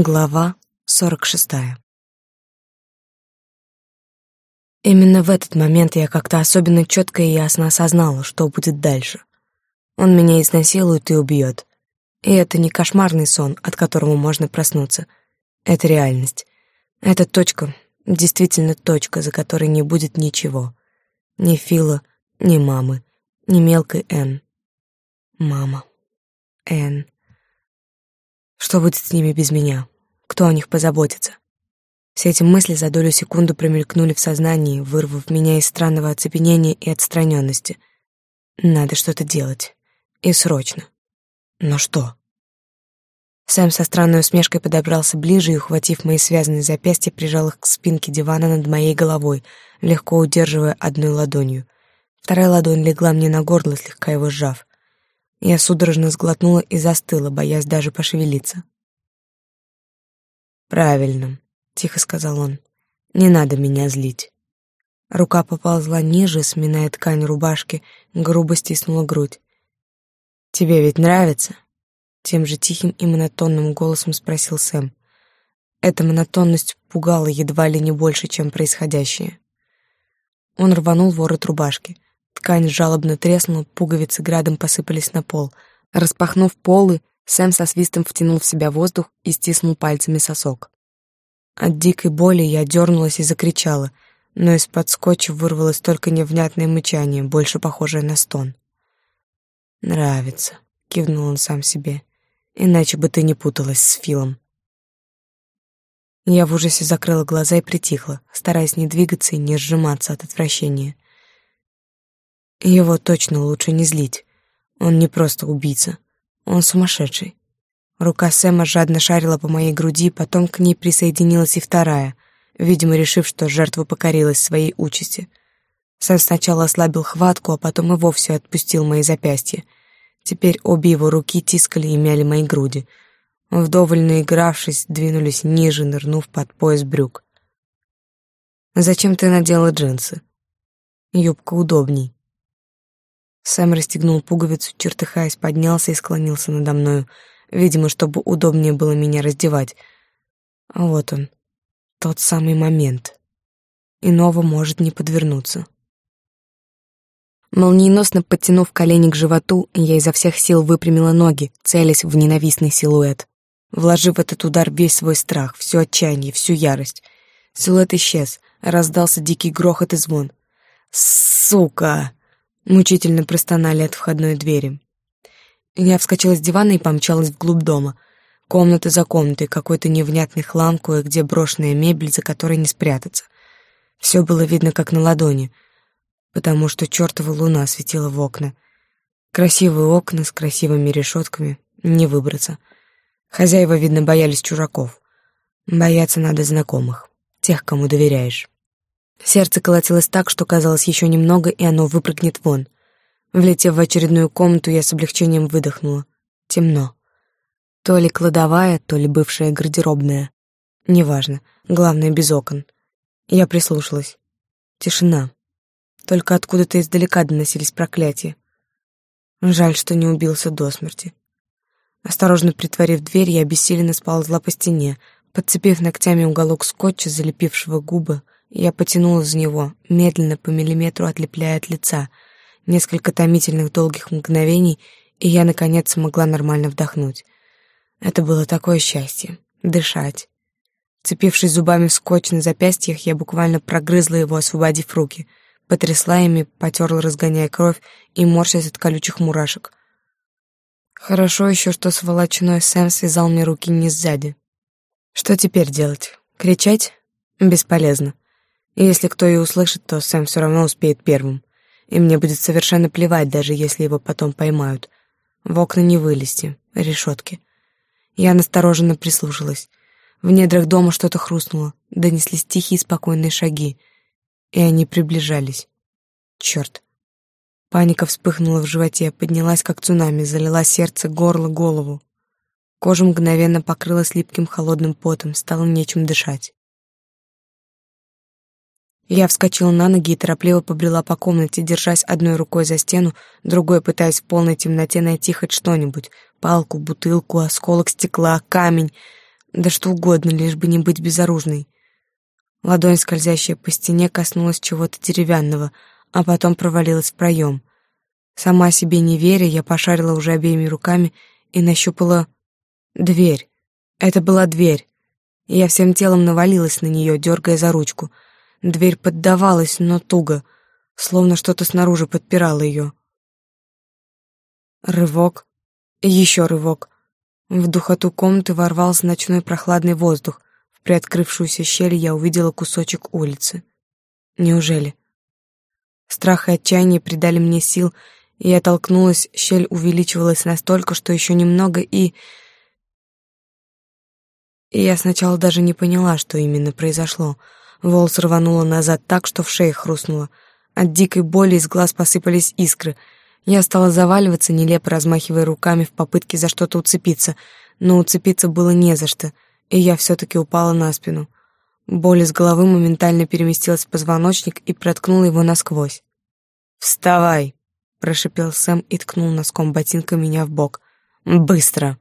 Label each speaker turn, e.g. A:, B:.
A: Глава сорок шестая. Именно в этот момент я как-то особенно четко и ясно осознала, что будет дальше. Он меня изнасилует и убьет. И это не кошмарный сон, от которого можно проснуться. Это реальность. Это точка, действительно точка, за которой не будет ничего. Ни Фила, ни мамы, ни мелкой Н. Мама. Н. Что будет с ними без меня? Кто о них позаботится? Все эти мысли за долю секунды промелькнули в сознании, вырвав меня из странного оцепенения и отстраненности. Надо что-то делать. И срочно. Но что? Сэм со странной усмешкой подобрался ближе и, ухватив мои связанные запястья, прижал их к спинке дивана над моей головой, легко удерживая одной ладонью. Вторая ладонь легла мне на горло, слегка его сжав. Я судорожно сглотнула и застыла, боясь даже пошевелиться. «Правильно», — тихо сказал он. «Не надо меня злить». Рука поползла ниже, сминая ткань рубашки, грубо стиснула грудь. «Тебе ведь нравится?» Тем же тихим и монотонным голосом спросил Сэм. Эта монотонность пугала едва ли не больше, чем происходящее. Он рванул ворот рубашки — Ткань жалобно треснула, пуговицы градом посыпались на пол. Распахнув полы, Сэм со свистом втянул в себя воздух и стиснул пальцами сосок. От дикой боли я дернулась и закричала, но из-под скотча вырвалось только невнятное мычание, больше похожее на стон. «Нравится», — кивнул он сам себе, — «иначе бы ты не путалась с Филом». Я в ужасе закрыла глаза и притихла, стараясь не двигаться и не сжиматься от отвращения. Его точно лучше не злить. Он не просто убийца. Он сумасшедший. Рука Сэма жадно шарила по моей груди, потом к ней присоединилась и вторая, видимо, решив, что жертва покорилась своей участи. Сэм сначала ослабил хватку, а потом и вовсе отпустил мои запястья. Теперь обе его руки тискали и мяли мои груди. Вдоволь наигравшись, двинулись ниже, нырнув под пояс брюк. «Зачем ты надела джинсы?» «Юбка удобней». Сэм расстегнул пуговицу, чертыхаясь, поднялся и склонился надо мною, видимо, чтобы удобнее было меня раздевать. А вот он, тот самый момент. Иного может не подвернуться. Молниеносно подтянув колени к животу, я изо всех сил выпрямила ноги, целясь в ненавистный силуэт. Вложив в этот удар весь свой страх, всю отчаяние, всю ярость. Силуэт исчез, раздался дикий грохот и звон. «Сука!» Мучительно простонали от входной двери. Я вскочила с дивана и помчалась вглубь дома. Комната за комнатой, какой-то невнятный хлам, кое-где брошенная мебель, за которой не спрятаться. Все было видно как на ладони, потому что чертова луна светила в окна. Красивые окна с красивыми решетками, не выбраться. Хозяева, видно, боялись чужаков. Бояться надо знакомых, тех, кому доверяешь. Сердце колотилось так, что казалось еще немного, и оно выпрыгнет вон. Влетев в очередную комнату, я с облегчением выдохнула. Темно. То ли кладовая, то ли бывшая гардеробная. Неважно, главное, без окон. Я прислушалась. Тишина. Только откуда-то издалека доносились проклятия. Жаль, что не убился до смерти. Осторожно притворив дверь, я обессиленно сползла по стене, подцепив ногтями уголок скотча, залепившего губы, я потянула за него, медленно по миллиметру отлепляя от лица. Несколько томительных долгих мгновений, и я, наконец, смогла нормально вдохнуть. Это было такое счастье — дышать. Цепившись зубами в скотч на запястьях, я буквально прогрызла его, освободив руки. Потрясла ими, потерла, разгоняя кровь и морщась от колючих мурашек. Хорошо еще, что сволочной Сэм связал мне руки не сзади. Что теперь делать? Кричать? Бесполезно. И если кто и услышит, то Сэм все равно успеет первым. И мне будет совершенно плевать, даже если его потом поймают. В окна не вылезти, решетки. Я настороженно прислушалась. В недрах дома что-то хрустнуло, донеслись тихие спокойные шаги, и они приближались. Черт! Паника вспыхнула в животе, поднялась как цунами, залила сердце, горло, голову. Кожа мгновенно покрылась липким холодным потом, стало нечем дышать. Я вскочила на ноги и торопливо побрела по комнате, держась одной рукой за стену, другой пытаясь в полной темноте найти хоть что-нибудь — палку, бутылку, осколок стекла, камень. Да что угодно, лишь бы не быть безоружной. Ладонь, скользящая по стене, коснулась чего-то деревянного, а потом провалилась в проем. Сама себе не веря, я пошарила уже обеими руками и нащупала дверь. Это была дверь. Я всем телом навалилась на нее, дергая за ручку. Дверь поддавалась, но туго, словно что-то снаружи подпирало ее. Рывок. Еще рывок. В духоту комнаты ворвался ночной прохладный воздух. В приоткрывшуюся щель я увидела кусочек улицы. Неужели? Страх и отчаяние придали мне сил, и я толкнулась, щель увеличивалась настолько, что еще немного, и... И я сначала даже не поняла, что именно произошло. Волос рвануло назад так, что в шее хрустнуло. От дикой боли из глаз посыпались искры — я стала заваливаться, нелепо размахивая руками в попытке за что-то уцепиться, но уцепиться было не за что, и я все-таки упала на спину. Боль из головы моментально переместилась в позвоночник и проткнула его насквозь. «Вставай!» — прошипел Сэм и ткнул носком ботинка меня в бок. «Быстро!»